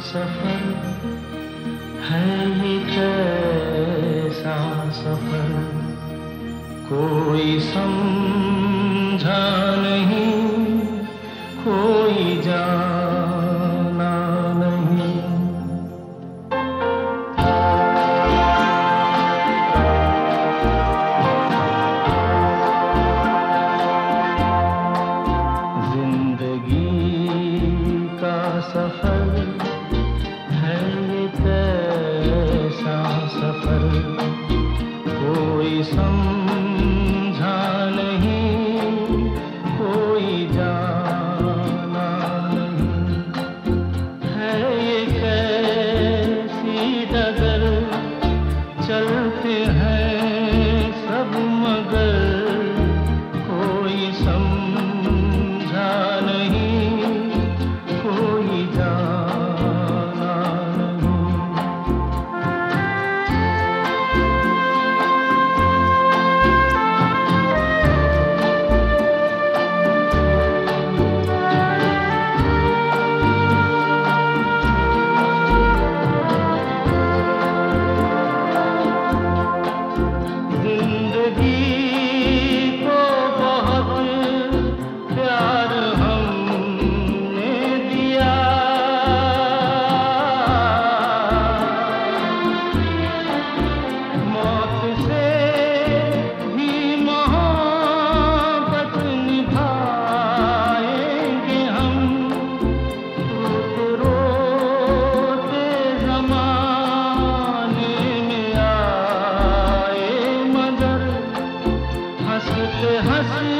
सफ़र है ही कैसा सफ़र? कोई समझा नहीं कोई जान पर कोई सम हंस